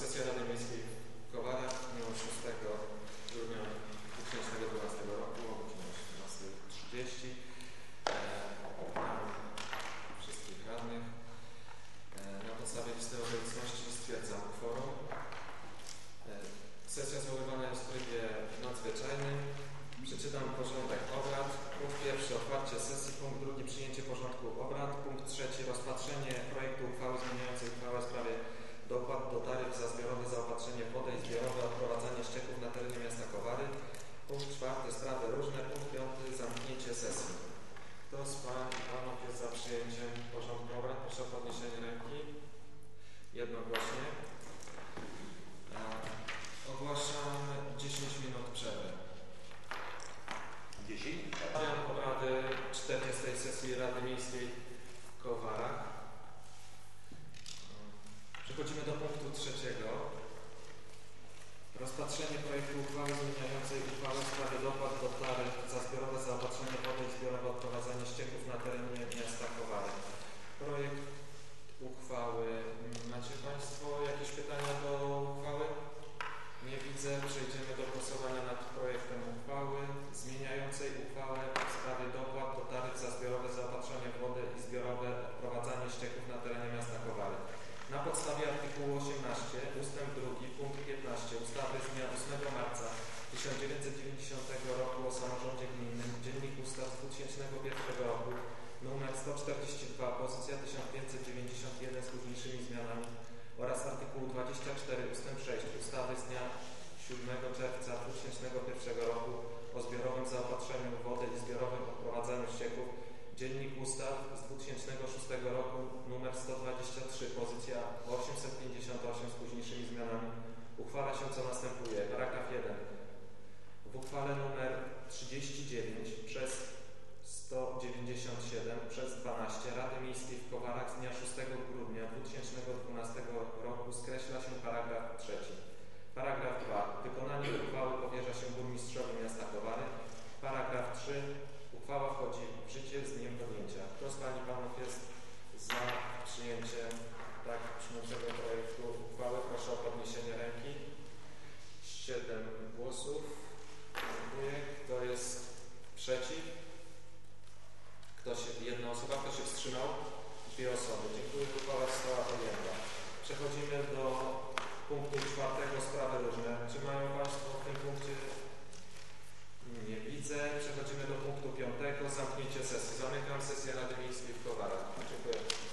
sesja Rady Miejskiej w Kowarach w dniu 6 grudnia 2012 roku o godzinie 18.30. Witam wszystkich radnych. E, Na podstawie listy obecności stwierdzam kworum. E, Sesja zwoływana jest w trybie nadzwyczajnym. Przeczytam porządek obrad. Punkt pierwszy otwarcie sesji. Punkt drugi przyjęcie porządku obrad. Punkt trzeci rozpatrzenie projektu uchwały zmieniającej uchwałę w sprawie dopłat do taryf za zbiorowe zaopatrzenie w wodę i zbiorowe odprowadzanie ścieków na terenie miasta Kowary. Punkt czwarty sprawy różne. Punkt piąty zamknięcie sesji. Kto z Pań i Panów jest za przyjęciem porządku obrad? Proszę o podniesienie ręki. Jednogłośnie. E, Ogłaszam 10 minut przerwy. 10? Otwieram obrady 40. sesji Rady Miejskiej w Kowarach. Przechodzimy do punktu trzeciego. Rozpatrzenie projektu uchwały zmieniającej uchwałę w sprawie dopłat do taryf za zbiorowe zaopatrzenie wody i zbiorowe odprowadzanie ścieków na terenie miasta Kowary. Projekt uchwały. Macie Państwo jakieś pytania do uchwały? Nie widzę. Przejdziemy do głosowania nad projektem uchwały zmieniającej uchwałę w sprawie dopłat do taryf za zbiorowe zaopatrzenie w wodę i zbiorowe odprowadzanie ścieków na terenie miasta Kowary. Na podstawie artykułu 18 ustęp 2 punkt 15 ustawy z dnia 8 marca 1990 roku o samorządzie gminnym Dziennik Ustaw z 2001 roku 142 pozycja 1591 z późniejszymi zmianami oraz artykułu 24 ust. 6 ustawy z dnia 7 czerwca 2001 roku o zbiorowym zaopatrzeniu w wodę i zbiorowym odprowadzaniu ścieków Dziennik Ustaw z 2006 roku nr 123 pozycja 858 z późniejszymi zmianami uchwala się co następuje. Paragraf 1. W uchwale nr 39 przez 197 przez 12 Rady Miejskiej w Kowarach z dnia 6 grudnia 2012 roku skreśla się paragraf 3. Paragraf 2. Wykonanie uchwały powierza się burmistrzowi miasta Kowary. Paragraf 3. Uchwała wchodzi w życie z dniem podjęcia. Kto z Pani i Panów jest za przyjęciem tak brzmiącego projektu uchwały? Proszę o podniesienie ręki. 7 głosów. Dziękuję. Kto jest przeciw? Kto się, jedna osoba, kto się wstrzymał? Dwie osoby. Dziękuję. Uchwała została podjęta. Przechodzimy do punktu czwartego, sprawy różne. Czy mają Państwo w tym punkcie? Nie widzę. Przechodzimy do punktu piątego, zamknięcie sesji. Zamykam sesję Rady Miejskiej w Kowarach. Dziękuję.